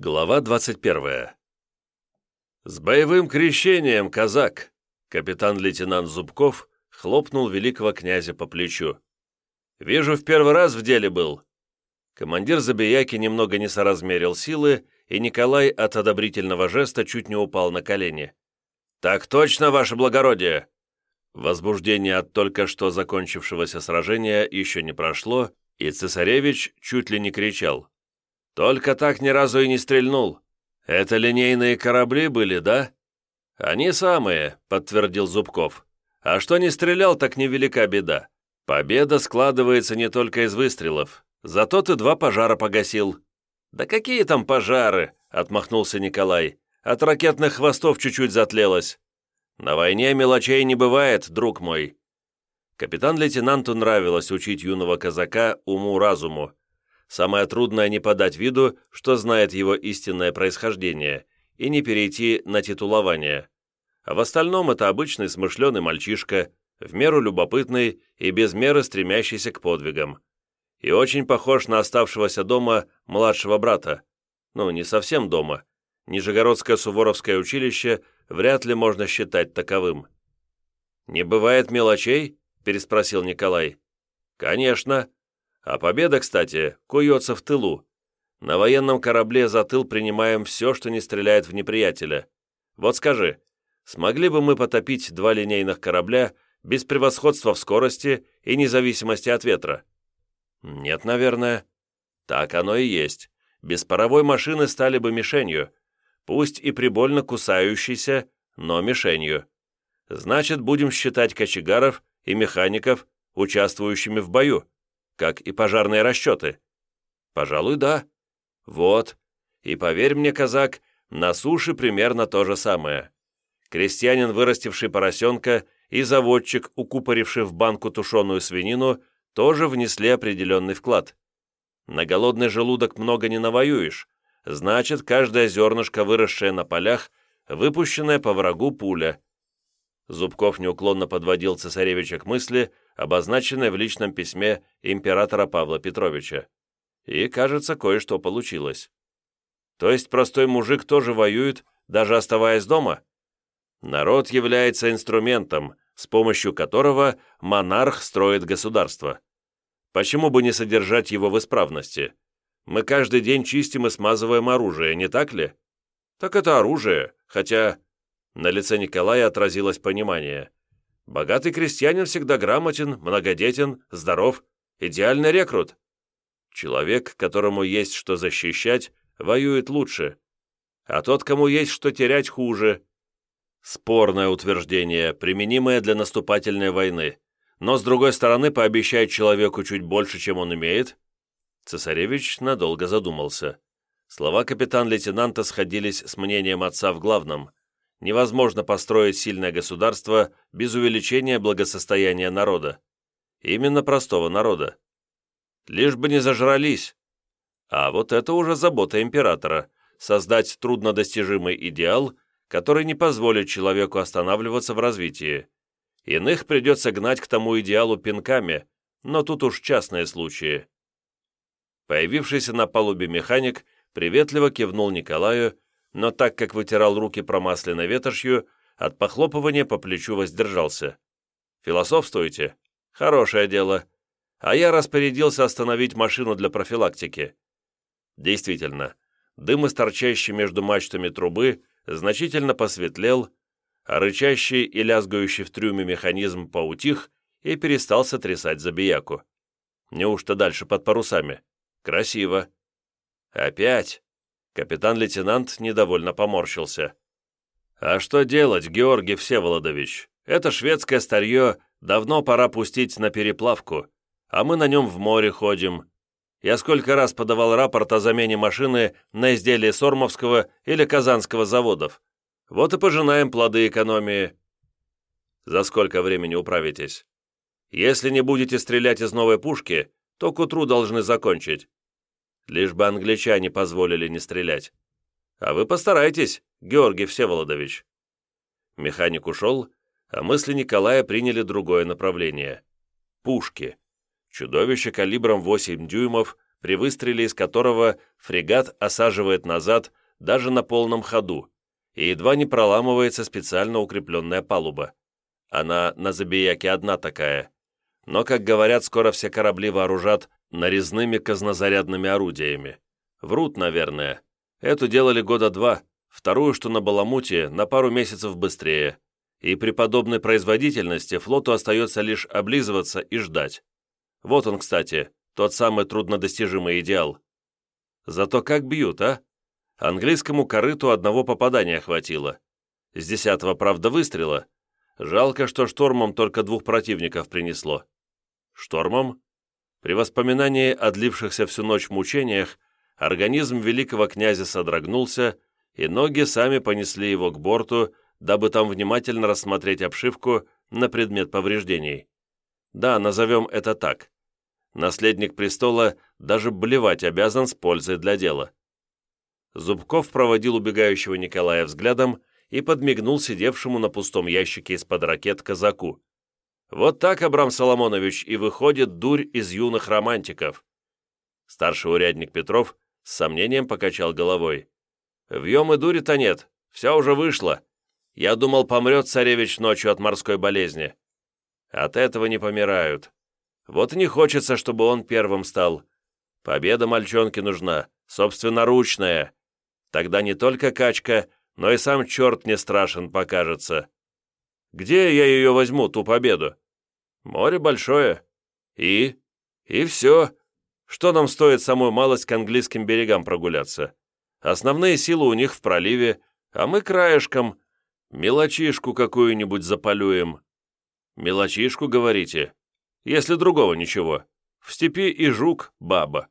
Глава 21. «С боевым крещением, казак!» Капитан-лейтенант Зубков хлопнул великого князя по плечу. «Вижу, в первый раз в деле был». Командир Забияки немного не соразмерил силы, и Николай от одобрительного жеста чуть не упал на колени. «Так точно, ваше благородие!» Возбуждение от только что закончившегося сражения еще не прошло, и цесаревич чуть ли не кричал. Только так ни разу и не стрельнул. Это линейные корабли были, да? Они самые, подтвердил Зубков. А что не стрелял, так невелика беда. Победа складывается не только из выстрелов. Зато ты два пожара погасил. Да какие там пожары? Отмахнулся Николай. От ракетных хвостов чуть-чуть затлелось. На войне мелочей не бывает, друг мой. Капитан-лейтенанту нравилось учить юного казака уму-разуму, Самое трудное не подать виду, что знает его истинное происхождение, и не перейти на титулование. А в остальном это обычный смышленый мальчишка, в меру любопытный и без меры стремящийся к подвигам. И очень похож на оставшегося дома младшего брата. Ну, не совсем дома. Нижегородское Суворовское училище вряд ли можно считать таковым. «Не бывает мелочей?» – переспросил Николай. «Конечно. А победа, кстати, куется в тылу. На военном корабле за тыл принимаем все, что не стреляет в неприятеля. Вот скажи, смогли бы мы потопить два линейных корабля без превосходства в скорости и независимости от ветра? Нет, наверное. Так оно и есть. Без паровой машины стали бы мишенью, пусть и прибольно кусающейся, но мишенью. Значит, будем считать кочегаров и механиков участвующими в бою как и пожарные расчеты. Пожалуй, да. Вот. И поверь мне, казак, на суше примерно то же самое. Крестьянин, вырастивший поросенка, и заводчик, укупоривший в банку тушеную свинину, тоже внесли определенный вклад. На голодный желудок много не навоюешь, значит, каждое зернышко, выросшее на полях, выпущенное по врагу пуля. Зубков неуклонно подводил цесаревича к мысли, обозначенной в личном письме императора Павла Петровича. И, кажется, кое-что получилось. То есть простой мужик тоже воюет, даже оставаясь дома? Народ является инструментом, с помощью которого монарх строит государство. Почему бы не содержать его в исправности? Мы каждый день чистим и смазываем оружие, не так ли? Так это оружие, хотя на лице Николая отразилось понимание. Богатый крестьянин всегда грамотен, многодетен, здоров, идеальный рекрут. Человек, которому есть что защищать, воюет лучше, а тот, кому есть что терять, хуже. Спорное утверждение, применимое для наступательной войны, но, с другой стороны, пообещать человеку чуть больше, чем он имеет. Цесаревич надолго задумался. Слова капитан-лейтенанта сходились с мнением отца в главном невозможно построить сильное государство без увеличения благосостояния народа. Именно простого народа. Лишь бы не зажрались. А вот это уже забота императора – создать труднодостижимый идеал, который не позволит человеку останавливаться в развитии. Иных придется гнать к тому идеалу пинками, но тут уж частные случаи. Появившийся на палубе механик приветливо кивнул Николаю но так как вытирал руки промасленной ветошью, от похлопывания по плечу воздержался. «Философствуете? Хорошее дело. А я распорядился остановить машину для профилактики». Действительно, дым из между мачтами трубы значительно посветлел, а рычащий и лязгающий в трюме механизм поутих и перестал сотрясать забияку. Неужто дальше под парусами? Красиво. Опять? Капитан-лейтенант недовольно поморщился. «А что делать, Георгий Всеволодович? Это шведское старье давно пора пустить на переплавку, а мы на нем в море ходим. Я сколько раз подавал рапорт о замене машины на изделие Сормовского или Казанского заводов. Вот и пожинаем плоды экономии». «За сколько времени управитесь?» «Если не будете стрелять из новой пушки, то к утру должны закончить. Лишь бы англичане позволили не стрелять. А вы постарайтесь, Георгий Всеволодович». Механик ушел, а мысли Николая приняли другое направление. Пушки. Чудовище калибром 8 дюймов, при выстреле из которого фрегат осаживает назад даже на полном ходу и едва не проламывается специально укрепленная палуба. Она на Забияке одна такая. Но, как говорят, скоро все корабли вооружат нарезными казнозарядными орудиями. Врут, наверное. Эту делали года два, вторую, что на Баламуте, на пару месяцев быстрее. И при подобной производительности флоту остается лишь облизываться и ждать. Вот он, кстати, тот самый труднодостижимый идеал. Зато как бьют, а? Английскому корыту одного попадания хватило. С десятого, правда, выстрела. Жалко, что штормом только двух противников принесло. Штормом? При воспоминании о длившихся всю ночь мучениях организм великого князя содрогнулся, и ноги сами понесли его к борту, дабы там внимательно рассмотреть обшивку на предмет повреждений. Да, назовем это так. Наследник престола даже блевать обязан с пользой для дела. Зубков проводил убегающего Николая взглядом и подмигнул сидевшему на пустом ящике из-под ракет казаку. «Вот так, Абрам Соломонович, и выходит дурь из юных романтиков». Старший урядник Петров с сомнением покачал головой. «Вьем и дури-то нет, все уже вышло. Я думал, помрет царевич ночью от морской болезни. От этого не помирают. Вот и не хочется, чтобы он первым стал. Победа мальчонке нужна, собственноручная. Тогда не только качка, но и сам черт не страшен покажется. Где я ее возьму, ту победу? Море большое. И? И все. Что нам стоит самую малость к английским берегам прогуляться? Основные силы у них в проливе, а мы краешком. Мелочишку какую-нибудь запалюем. Мелочишку, говорите? Если другого ничего. В степи и жук — баба.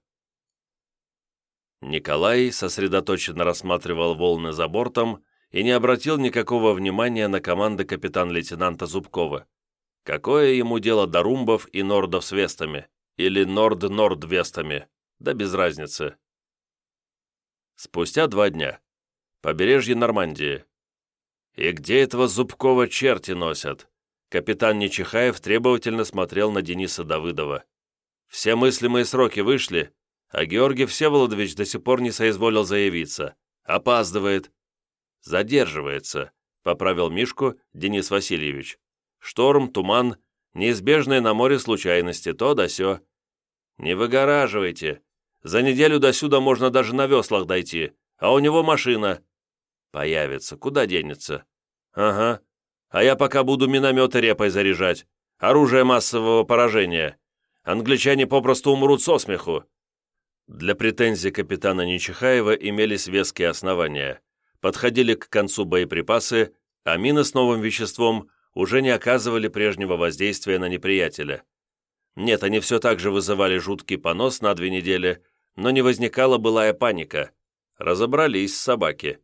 Николай сосредоточенно рассматривал волны за бортом и не обратил никакого внимания на команды капитан-лейтенанта Зубкова. Какое ему дело до румбов и нордов с вестами? Или норд-норд-вестами? Да без разницы. Спустя два дня. Побережье Нормандии. И где этого Зубкова черти носят? Капитан Нечихаев требовательно смотрел на Дениса Давыдова. Все мыслимые сроки вышли, а Георгий Всеволодович до сих пор не соизволил заявиться. Опаздывает. Задерживается, поправил Мишку Денис Васильевич. Шторм, туман, неизбежные на море случайности, то да сё. Не выгораживайте. За неделю до сюда можно даже на веслах дойти, а у него машина. Появится, куда денется? Ага. А я пока буду минометы репой заряжать. Оружие массового поражения. Англичане попросту умрут со смеху. Для претензий капитана Нечихаева имелись веские основания. Подходили к концу боеприпасы, а мины с новым веществом уже не оказывали прежнего воздействия на неприятеля. Нет, они все так же вызывали жуткий понос на две недели, но не возникала былая паника. Разобрались собаки.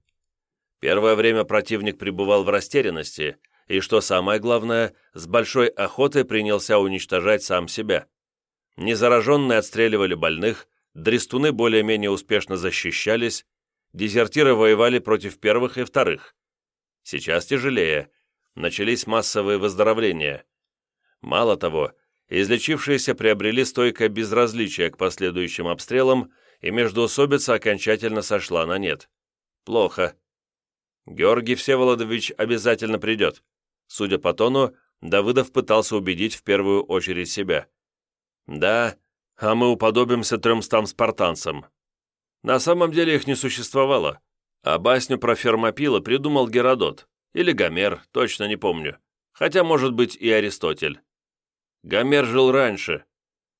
Первое время противник пребывал в растерянности, и, что самое главное, с большой охотой принялся уничтожать сам себя. Незараженные отстреливали больных, дрестуны более-менее успешно защищались, дезертиры воевали против первых и вторых. Сейчас тяжелее, начались массовые выздоровления. Мало того, излечившиеся приобрели стойкое безразличие к последующим обстрелам, и междоусобица окончательно сошла на нет. Плохо. Георгий Всеволодович обязательно придет. Судя по тону, Давыдов пытался убедить в первую очередь себя. Да, а мы уподобимся трёмстам спартанцам. На самом деле их не существовало, а басню про Фермопила придумал Геродот, или Гомер, точно не помню, хотя, может быть, и Аристотель. Гомер жил раньше.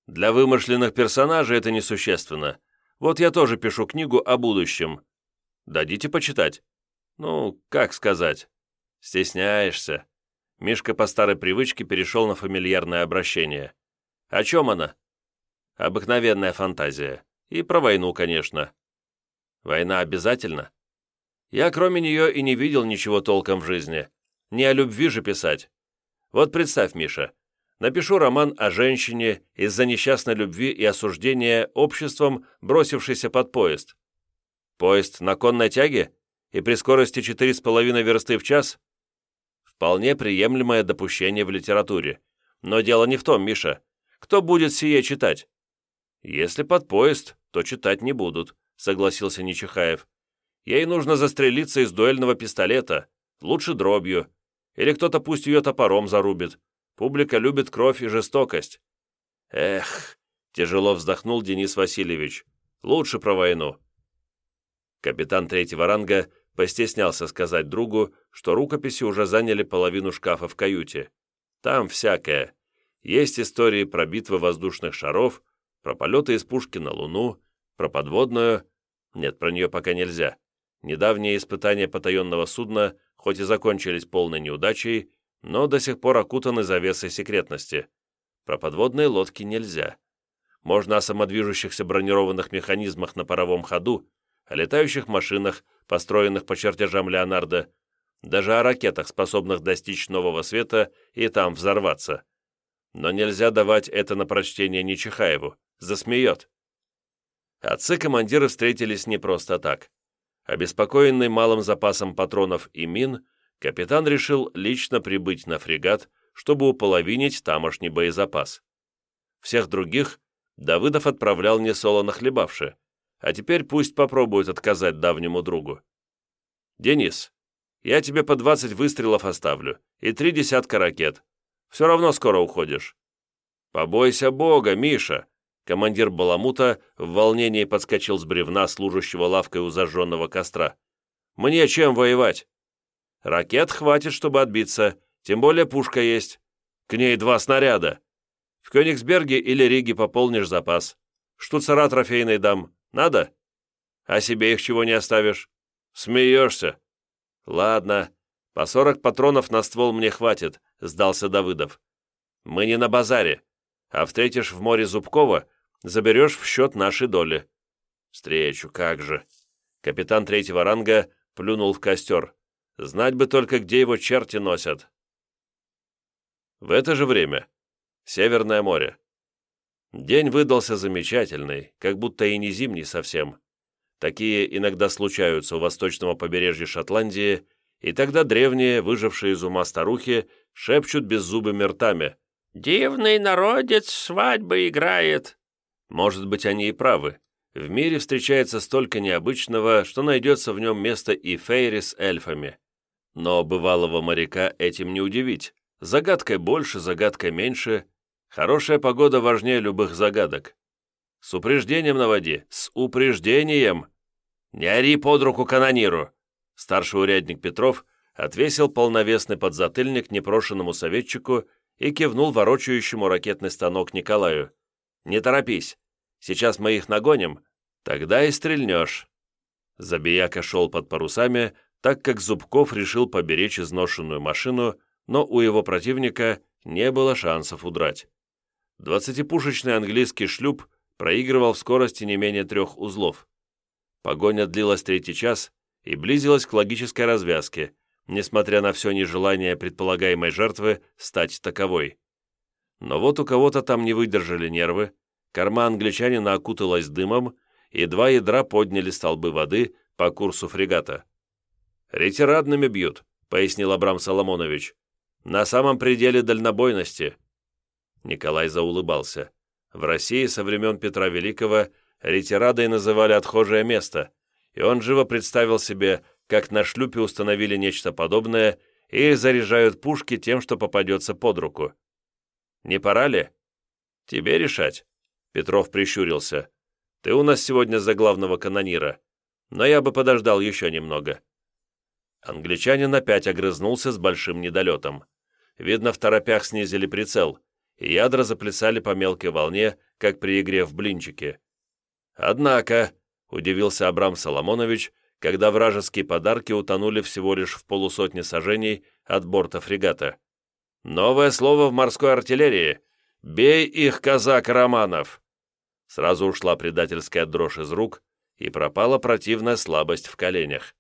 Для вымышленных персонажей это несущественно. Вот я тоже пишу книгу о будущем. Дадите почитать? Ну, как сказать? Стесняешься. Мишка по старой привычке перешел на фамильярное обращение. О чем она? Обыкновенная фантазия. И про войну, конечно. Война обязательно? Я кроме нее и не видел ничего толком в жизни. Не о любви же писать. Вот представь, Миша, напишу роман о женщине из-за несчастной любви и осуждения обществом, бросившейся под поезд. Поезд на конной тяге? И при скорости 4,5 версты в час? Вполне приемлемое допущение в литературе. Но дело не в том, Миша. Кто будет сие читать? «Если под поезд, то читать не будут», — согласился Нечихаев. «Ей нужно застрелиться из дуэльного пистолета, лучше дробью, или кто-то пусть ее топором зарубит. Публика любит кровь и жестокость». «Эх», — тяжело вздохнул Денис Васильевич, — «лучше про войну». Капитан третьего ранга постеснялся сказать другу, что рукописи уже заняли половину шкафа в каюте. Там всякое. Есть истории про битвы воздушных шаров, про полеты из пушки на Луну, про подводную... Нет, про нее пока нельзя. Недавние испытания потаенного судна хоть и закончились полной неудачей, но до сих пор окутаны завесой секретности. Про подводные лодки нельзя. Можно о самодвижущихся бронированных механизмах на паровом ходу, о летающих машинах, построенных по чертежам Леонардо, даже о ракетах, способных достичь нового света и там взорваться. Но нельзя давать это на прочтение Нечихаеву засмеет. Отцы-командиры встретились не просто так. Обеспокоенный малым запасом патронов и мин, капитан решил лично прибыть на фрегат, чтобы уполовинить тамошний боезапас. Всех других Давыдов отправлял несолоно хлебавши, а теперь пусть попробует отказать давнему другу. «Денис, я тебе по 20 выстрелов оставлю и три десятка ракет. Все равно скоро уходишь». «Побойся Бога, Миша!» Командир Баламута в волнении подскочил с бревна, служащего лавкой у зажженного костра. «Мне чем воевать?» «Ракет хватит, чтобы отбиться, тем более пушка есть. К ней два снаряда. В Кёнигсберге или Риге пополнишь запас. Штуцера трофейный дам. Надо? А себе их чего не оставишь? Смеешься?» «Ладно, по сорок патронов на ствол мне хватит», — сдался Давыдов. «Мы не на базаре, а встретишь в море Зубкова, заберешь в счет нашей доли». «Встречу, как же!» Капитан третьего ранга плюнул в костер. «Знать бы только, где его черти носят». В это же время. Северное море. День выдался замечательный, как будто и не зимний совсем. Такие иногда случаются у восточного побережья Шотландии, и тогда древние, выжившие из ума старухи, шепчут беззубыми ртами. «Дивный народец свадьбы играет. Может быть, они и правы. В мире встречается столько необычного, что найдется в нем место и фейри с эльфами. Но бывалого моряка этим не удивить. Загадкой больше, загадкой меньше. Хорошая погода важнее любых загадок. С упреждением на воде, с упреждением. Не ори под руку канониру. Старший урядник Петров отвесил полновесный подзатыльник непрошенному советчику и кивнул ворочающему ракетный станок Николаю. «Не торопись. Сейчас мы их нагоним, тогда и стрельнешь». Забияка шел под парусами, так как Зубков решил поберечь изношенную машину, но у его противника не было шансов удрать. Двадцатипушечный английский шлюп проигрывал в скорости не менее трех узлов. Погоня длилась третий час и близилась к логической развязке, несмотря на все нежелание предполагаемой жертвы стать таковой. Но вот у кого-то там не выдержали нервы, Корма англичанина окуталась дымом, и два ядра подняли столбы воды по курсу фрегата. «Ретирадными бьют», — пояснил Абрам Соломонович. «На самом пределе дальнобойности». Николай заулыбался. В России со времен Петра Великого ретирадой называли отхожее место, и он живо представил себе, как на шлюпе установили нечто подобное и заряжают пушки тем, что попадется под руку. «Не пора ли?» «Тебе решать», Петров прищурился. «Ты у нас сегодня за главного канонира, но я бы подождал еще немного». Англичанин опять огрызнулся с большим недолетом. Видно, в торопях снизили прицел, и ядра заплясали по мелкой волне, как при игре в блинчики. «Однако», — удивился Абрам Соломонович, когда вражеские подарки утонули всего лишь в полусотне сажений от борта фрегата. «Новое слово в морской артиллерии. Бей их, казак Романов!» Сразу ушла предательская дрожь из рук, и пропала противная слабость в коленях.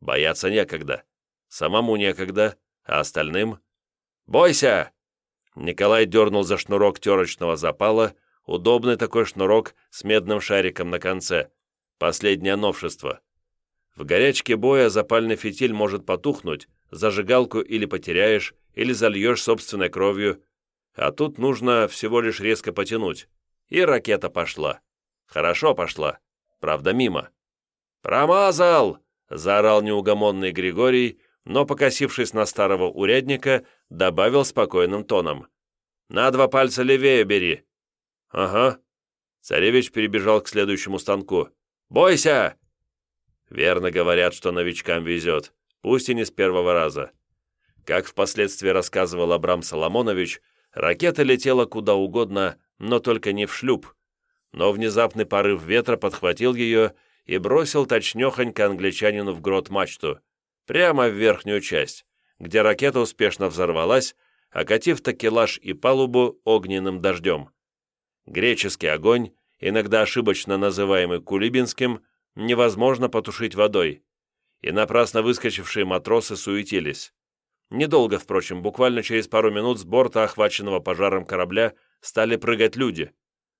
Бояться некогда. Самому некогда, а остальным... «Бойся!» Николай дернул за шнурок терочного запала, удобный такой шнурок с медным шариком на конце. Последнее новшество. В горячке боя запальный фитиль может потухнуть, зажигалку или потеряешь, или зальешь собственной кровью, а тут нужно всего лишь резко потянуть И ракета пошла. Хорошо пошла. Правда, мимо. «Промазал!» — заорал неугомонный Григорий, но, покосившись на старого урядника, добавил спокойным тоном. «На два пальца левее бери». «Ага». Царевич перебежал к следующему станку. «Бойся!» Верно говорят, что новичкам везет, пусть и не с первого раза. Как впоследствии рассказывал Абрам Соломонович, ракета летела куда угодно, но только не в шлюп. Но внезапный порыв ветра подхватил ее и бросил точнехонько англичанину в грот мачту, прямо в верхнюю часть, где ракета успешно взорвалась, окатив такелаж и палубу огненным дождем. Греческий огонь, иногда ошибочно называемый кулибинским, невозможно потушить водой, и напрасно выскочившие матросы суетились. Недолго, впрочем, буквально через пару минут с борта охваченного пожаром корабля стали прыгать люди,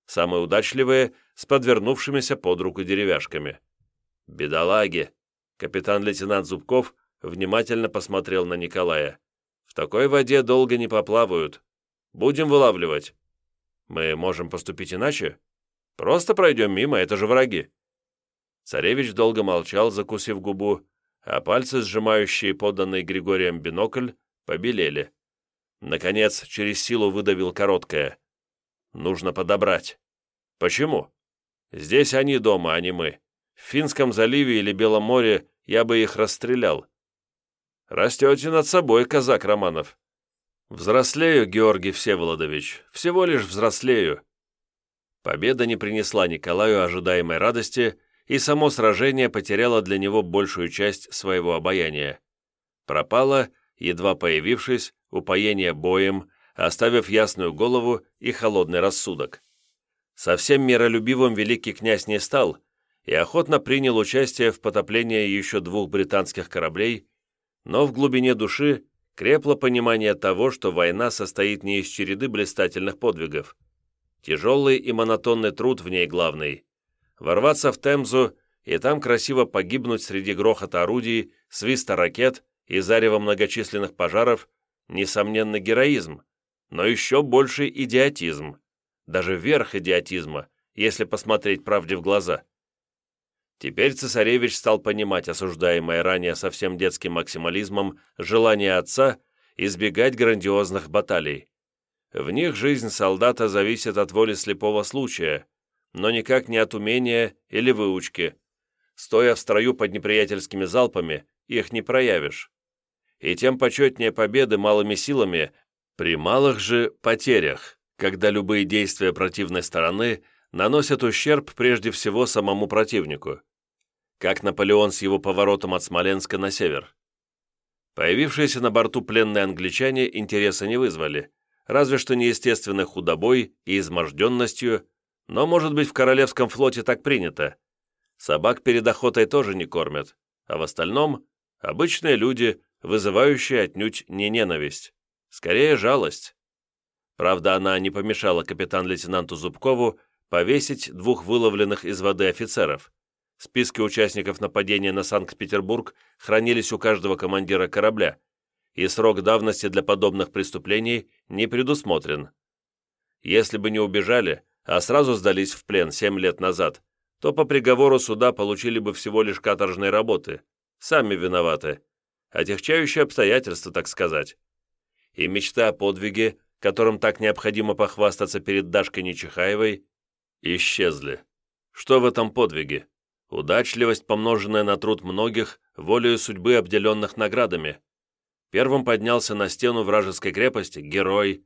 самые удачливые с подвернувшимися под руку деревяшками. «Бедолаги!» Капитан-лейтенант Зубков внимательно посмотрел на Николая. «В такой воде долго не поплавают. Будем вылавливать. Мы можем поступить иначе? Просто пройдем мимо, это же враги». Царевич долго молчал, закусив губу, а пальцы, сжимающие поданный Григорием бинокль, побелели. Наконец, через силу выдавил короткое. «Нужно подобрать». «Почему?» «Здесь они дома, а не мы. В Финском заливе или Белом море я бы их расстрелял». «Растете над собой, казак Романов». «Взрослею, Георгий Всеволодович, всего лишь взрослею». Победа не принесла Николаю ожидаемой радости, и само сражение потеряло для него большую часть своего обаяния. Пропало, едва появившись, упоение боем, оставив ясную голову и холодный рассудок. Совсем миролюбивым великий князь не стал и охотно принял участие в потоплении еще двух британских кораблей, но в глубине души крепло понимание того, что война состоит не из череды блистательных подвигов. Тяжелый и монотонный труд в ней главный ворваться в Темзу и там красиво погибнуть среди грохота орудий, свиста ракет и зарева многочисленных пожаров, несомненно, героизм, но еще больше идиотизм, даже верх идиотизма, если посмотреть правде в глаза. Теперь цесаревич стал понимать осуждаемое ранее совсем детским максимализмом желание отца избегать грандиозных баталий. В них жизнь солдата зависит от воли слепого случая – но никак не от умения или выучки. Стоя в строю под неприятельскими залпами, их не проявишь. И тем почетнее победы малыми силами при малых же потерях, когда любые действия противной стороны наносят ущерб прежде всего самому противнику, как Наполеон с его поворотом от Смоленска на север. Появившиеся на борту пленные англичане интереса не вызвали, разве что неестественной худобой и изможденностью, но, может быть, в Королевском флоте так принято. Собак перед охотой тоже не кормят, а в остальном – обычные люди, вызывающие отнюдь не ненависть, скорее жалость. Правда, она не помешала капитан-лейтенанту Зубкову повесить двух выловленных из воды офицеров. Списки участников нападения на Санкт-Петербург хранились у каждого командира корабля, и срок давности для подобных преступлений не предусмотрен. Если бы не убежали, а сразу сдались в плен семь лет назад, то по приговору суда получили бы всего лишь каторжные работы. Сами виноваты. Отягчающие обстоятельства, так сказать. И мечта о подвиге, которым так необходимо похвастаться перед Дашкой Нечихаевой, исчезли. Что в этом подвиге? Удачливость, помноженная на труд многих, волею судьбы обделенных наградами. Первым поднялся на стену вражеской крепости герой,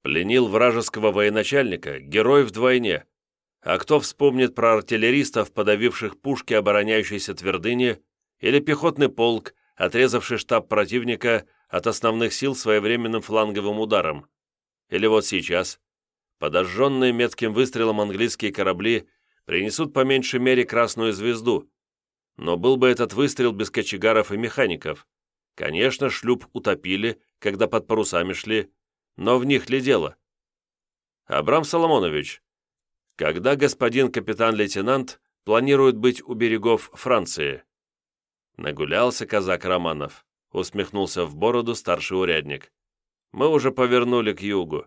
Пленил вражеского военачальника, герой вдвойне. А кто вспомнит про артиллеристов, подавивших пушки обороняющейся твердыни, или пехотный полк, отрезавший штаб противника от основных сил своевременным фланговым ударом? Или вот сейчас, подожженные метким выстрелом английские корабли принесут по меньшей мере красную звезду. Но был бы этот выстрел без кочегаров и механиков. Конечно, шлюп утопили, когда под парусами шли, но в них ли дело? Абрам Соломонович, когда господин капитан-лейтенант планирует быть у берегов Франции? Нагулялся казак Романов, усмехнулся в бороду старший урядник. Мы уже повернули к югу.